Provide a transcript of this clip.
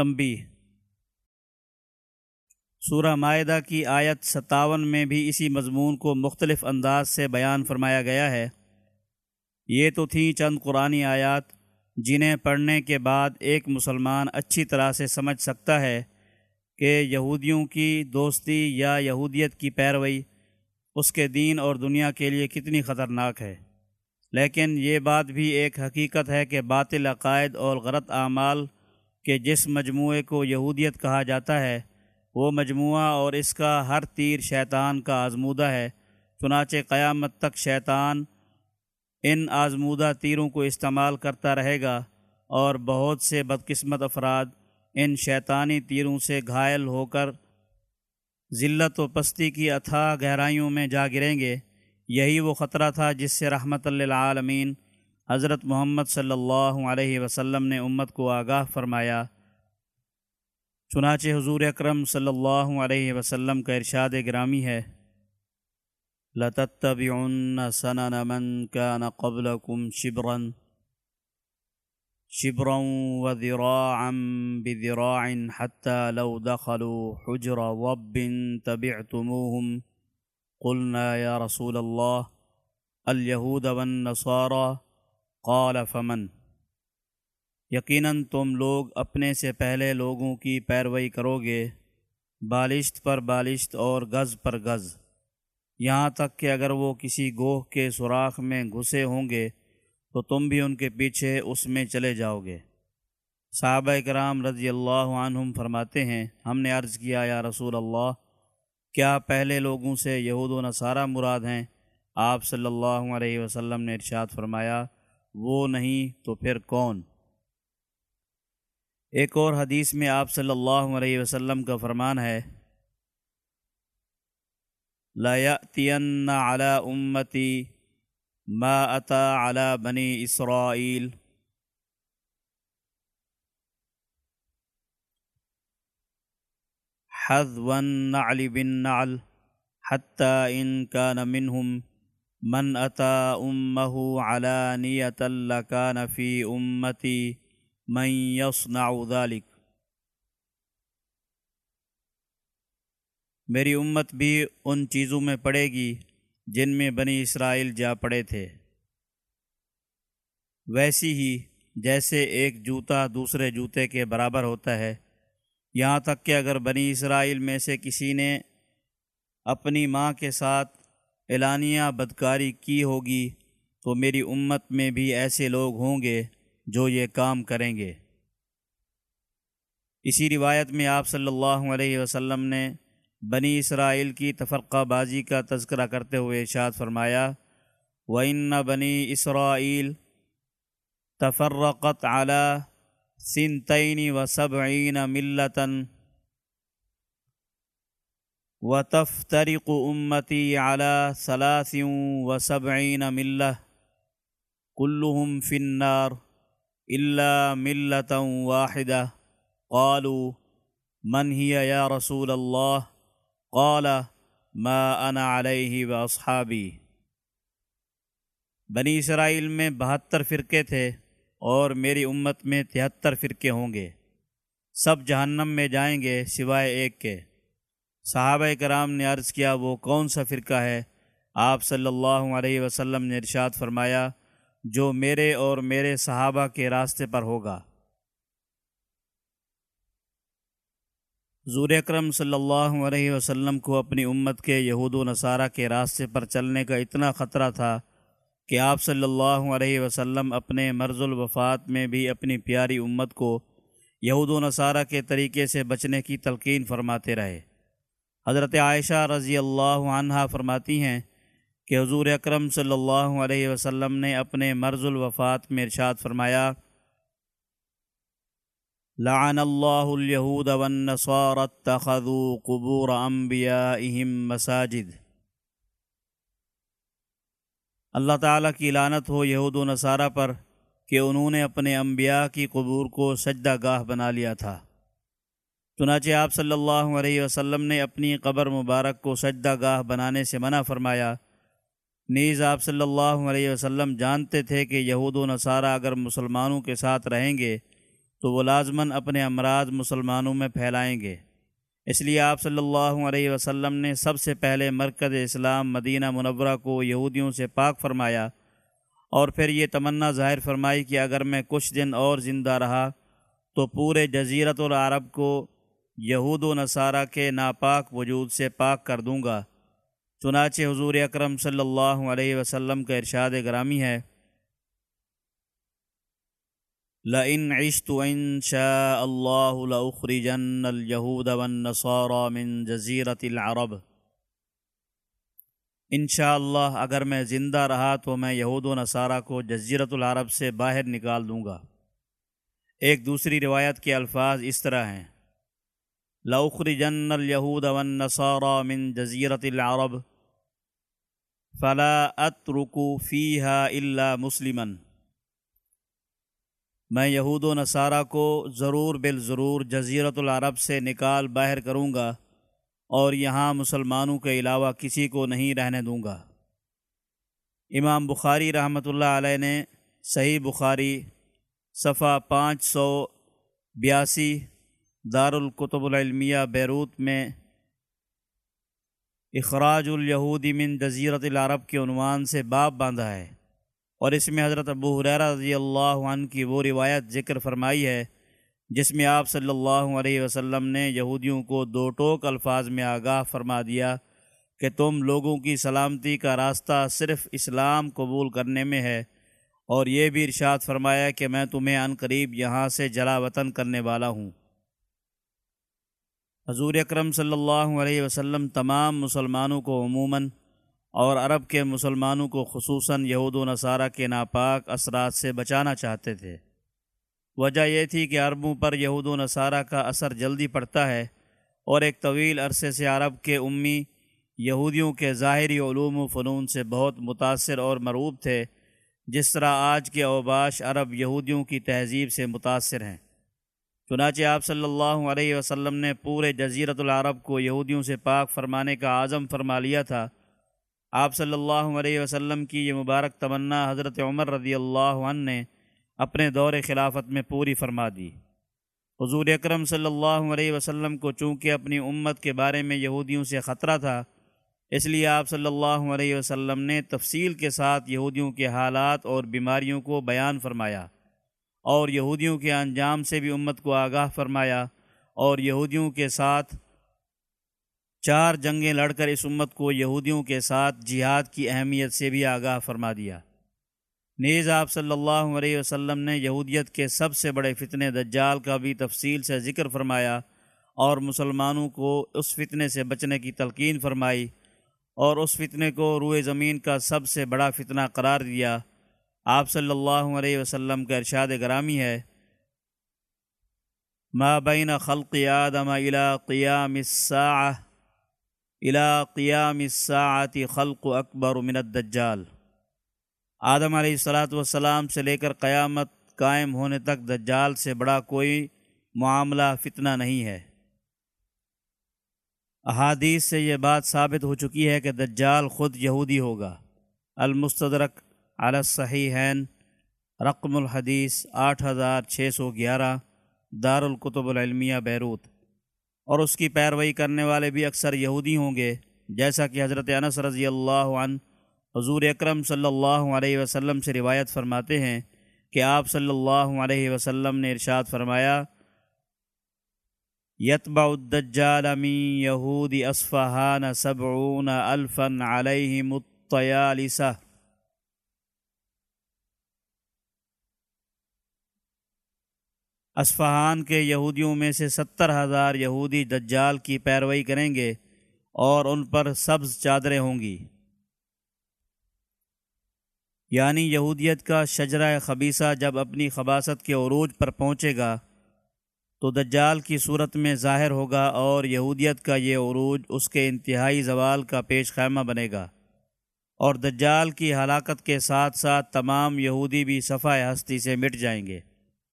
تنبی سورہ معاہدہ کی آیت ستاون میں بھی اسی مضمون کو مختلف انداز سے بیان فرمایا گیا ہے۔ یہ تو تھیں چند قرآن آیات جنہیں پڑھنے کے بعد ایک مسلمان اچھی طرح سے سمجھ سکتا ہے کہ یہودیوں کی دوستی یا یہودیت کی پیروئی اس کے دین اور دنیا کے لیے کتنی خطرناک ہے۔ لیکن یہ بات بھی ایک حقیقت ہے کہ باطل عقائد اور غلط اعمال کے جس مجموعے کو یہودیت کہا جاتا ہے، وہ مجموعہ اور اس کا ہر تیر شیطان کا آزمودہ ہے۔ چنانچہ قیامت تک شیطان ان آزمودہ تیروں کو استعمال کرتا رہے گا اور بہت سے بدقسمت افراد ان شیطانی تیروں سے گھائل ہو کر ذلت و پستی کی اتھا گہرائیوں میں جا گریں گے۔ یہی وہ خطرہ تھا جس سے رحمت للعالمین حضرت محمد صلی اللہ علیہ وسلم نے امت کو آگاہ فرمایا۔ چنانچہ حضور اکرم صلی اللہ علیہ وسلم کا ارشاد گرامی ہے۔ لَتَتَّبِعُنَّ سَنَنَ مَنْ كَانَ قَبْلَكُمْ شِبْرًا، شبرا وذراعا بذراع حتى لو دخلوا حجر ضب تبعتموهم۔ قلنا يا رسول الله، اليهود والنصارى قال فمن؟ یقیناً تم لوگ اپنے سے پہلے لوگوں کی پیروئی کرو گے، بالشت پر بالشت اور گز پر گز۔ یہاں تک کہ اگر وہ کسی گوہ کے سوراخ میں گھسے ہوں گے، تو تم بھی ان کے پیچھے اس میں چلے جاؤ گے۔ صحابہ کرام رضی اللہ عنہم فرماتے ہیں، ہم نے عرض کیا، یا رسول اللہ، کیا پہلے لوگوں سے یہود و نصارہ مراد ہیں؟ آپ صلی اللہ علیہ وسلم نے ارشاد فرمایا وہ نہیں تو پھر کون؟ ایک اور حدیث میں آپ صلی اللہ علیہ وسلم کا فرمان ہے، لا يأتين امتی ما أتى على بني إسرائيل حذو النعل بالنعل حتى إن كان منهم من أتى أمه علانية لكان في أمتي من يصنع ذلك میری امت بھی ان چیزوں میں پڑے گی جن میں بنی اسرائیل جا پڑے تھے۔ ویسی ہی جیسے ایک جوتا دوسرے جوتے کے برابر ہوتا ہے، یہاں تک کہ اگر بنی اسرائیل میں سے کسی نے اپنی ماں کے ساتھ اعلانیہ بدکاری کی ہوگی تو میری امت میں بھی ایسے لوگ ہوں گے جو یہ کام کریں گے۔ اسی روایت میں آپ صلی اللہ علیہ وسلم نے بنی اسرائیل کی تفرقہ بازی کا تذکرہ کرتے ہوئے ارشاد فرمایا، وَإِنَّ بنی اسرائیل تفرقت علی سنتین و صبعین ملتاً و تفترق امتی علی ثلاث و صبعین ملہ كلهم في النار، إلا ملة واحدة. قالوا، من هي يا رسول الله؟ قال، ما انا علیہ و اصحابی بنی اسرائیل میں بہتر فرقے تھے اور میری امت میں تہتر فرقے ہوں گے۔ سب جہنم میں جائیں گے سوائے ایک کے۔ صحابہ کرام نے عرض کیا، وہ کون سا فرقہ ہے؟ آپ صلی اللہ علیہ وسلم نے ارشاد فرمایا، جو میرے اور میرے صحابہ کے راستے پر ہوگا۔ حضور اکرم صلی اللہ علیہ وسلم کو اپنی امت کے یہود و نصارہ کے راستے پر چلنے کا اتنا خطرہ تھا کہ آپ صلی اللہ علیہ وسلم اپنے مرض الوفات میں بھی اپنی پیاری امت کو یہود و نصارہ کے طریقے سے بچنے کی تلقین فرماتے رہے۔ حضرت عائشہ رضی اللہ عنہ فرماتی ہیں کہ حضور اکرم صلی اللہ علیہ وسلم نے اپنے مرض الوفات میں ارشاد فرمایا، لعن اللہ اليہود والنصارى اتخذوا قبور انبیائهم مساجد۔ اللہ تعالیٰ کی لعنت ہو یہود و نصارہ پر کہ انہوں نے اپنے انبیاء کی قبور کو سجدہ گاہ بنا لیا تھا۔ چنانچہ آپ صلی اللہ علیہ وسلم نے اپنی قبر مبارک کو سجدہ گاہ بنانے سے منع فرمایا۔ نیز آپ صلی اللہ علیہ وسلم جانتے تھے کہ یہود و نصارہ اگر مسلمانوں کے ساتھ رہیں گے تو وہ لازماً اپنے امراض مسلمانوں میں پھیلائیں گے۔ اس لیے آپ صلی اللہ علیہ وسلم نے سب سے پہلے مرکز اسلام مدینہ منورہ کو یہودیوں سے پاک فرمایا اور پھر یہ تمنا ظاہر فرمائی کہ اگر میں کچھ دن اور زندہ رہا تو پورے جزیرت العرب کو یہود و نصارہ کے ناپاک وجود سے پاک کر دوں گا۔ چنانچہ حضور اکرم صلی اللہ علیہ وسلم کا ارشاد گرامی ہے۔ لئن عشت ان شاء اللہ لأخرجن اليہود والنصارى من جزیرت العرب۔ انشاءاللہ اللہ اگر میں زندہ رہا تو میں یہود و نصارہ کو جزیرت العرب سے باہر نکال دوں گا۔ ایک دوسری روایت کے الفاظ اس طرح ہیں۔ لخرجن اليہود والنصارى من جزیرت العرب فلا اترک فيها الا مسلمن میں یہود و نصارہ کو ضرور بالضرور جزیرت العرب سے نکال باہر کروں گا اور یہاں مسلمانوں کے علاوہ کسی کو نہیں رہنے دوں گا۔ امام بخاری رحمۃ اللہ علیہ نے صحیح بخاری صفحہ پانچ سو بیاسی دارالکتب العلمیہ بیروت میں اخراج الیہودی من جزیرت العرب کے عنوان سے باب باندھا ہے اور اس میں حضرت ابو حریرہ رضی اللہ عنہ کی وہ روایت ذکر فرمائی ہے جس میں آپ صلی اللہ علیہ وسلم نے یہودیوں کو دو ٹوک الفاظ میں آگاہ فرما دیا کہ تم لوگوں کی سلامتی کا راستہ صرف اسلام قبول کرنے میں ہے اور یہ بھی ارشاد فرمایا کہ میں تمہیں عن قریب یہاں سے جلا وطن کرنے والا ہوں۔ حضور اکرم صلی اللہ علیہ وسلم تمام مسلمانوں کو عموماً اور عرب کے مسلمانوں کو خصوصاً یہود و نصارہ کے ناپاک اثرات سے بچانا چاہتے تھے۔ وجہ یہ تھی کہ عربوں پر یہود و نصارہ کا اثر جلدی پڑتا ہے اور ایک طویل عرصے سے عرب کے امی یہودیوں کے ظاہری علوم و فنون سے بہت متاثر اور مروب تھے، جس طرح آج کے اوباش عرب یہودیوں کی تہذیب سے متاثر ہیں۔ چنانچہ آپ صلی اللہ علیہ وسلم نے پورے جزیرت العرب کو یہودیوں سے پاک فرمانے کا عزم فرما لیا تھا۔ آپ صلی اللہ علیہ وسلم کی یہ مبارک تمنا حضرت عمر رضی اللہ عنہ نے اپنے دور خلافت میں پوری فرما دی۔ حضور اکرم صلی اللہ علیہ وسلم کو چونکہ اپنی امت کے بارے میں یہودیوں سے خطرہ تھا، اس لیے آپ صلی اللہ علیہ وسلم نے تفصیل کے ساتھ یہودیوں کے حالات اور بیماریوں کو بیان فرمایا۔ اور یہودیوں کے انجام سے بھی امت کو آگاہ فرمایا اور یہودیوں کے ساتھ چار جنگیں لڑ کر اس امت کو یہودیوں کے ساتھ جہاد کی اہمیت سے بھی آگاہ فرما دیا۔ نیز آپ صلی اللہ علیہ وسلم نے یہودیت کے سب سے بڑے فتنے دجال کا بھی تفصیل سے ذکر فرمایا اور مسلمانوں کو اس فتنے سے بچنے کی تلقین فرمائی اور اس فتنے کو روئے زمین کا سب سے بڑا فتنہ قرار دیا۔ آپ صلی اللہ علیہ وسلم کا ارشاد گرامی ہے، ما بین خلق آدم الى قیام الساعہ الى قیام الساعت خلق اکبر من الدجال۔ آدم علیہ السلاۃ والسلام سے لے کر قیامت قائم ہونے تک دجال سے بڑا کوئی معاملہ فتنہ نہیں ہے۔ احادیث سے یہ بات ثابت ہو چکی ہے کہ دجال خود یہودی ہوگا۔ المستدرک الصحیحین، رقم الحدیث آٹھ ہزار چھ سو گیارہ، دارالکتب العلمیہ بیروت۔ اور اس کی پیروئی کرنے والے بھی اکثر یہودی ہوں گے، جیسا کہ حضرت انس رضی اللہ عنہ حضور اکرم صلی اللہ علیہ وسلم سے روایت فرماتے ہیں کہ آپ صلی اللہ علیہ وسلم نے ارشاد فرمایا، یتبع الدجال من یہود اصفہان سبعون الفا علیہم الطیالسہ۔ اسفہان کے یہودیوں میں سے ستر ہزار یہودی دجال کی پیروئی کریں گے اور ان پر سبز چادریں ہوں گی۔ یعنی یہودیت کا شجرہ خبیصہ جب اپنی خباصت کے عروج پر پہنچے گا، تو دجال کی صورت میں ظاہر ہوگا اور یہودیت کا یہ عروج اس کے انتہائی زوال کا پیش خیمہ بنے گا۔ اور دجال کی ہلاکت کے ساتھ ساتھ تمام یہودی بھی صفحہ ہستی سے مٹ جائیں گے۔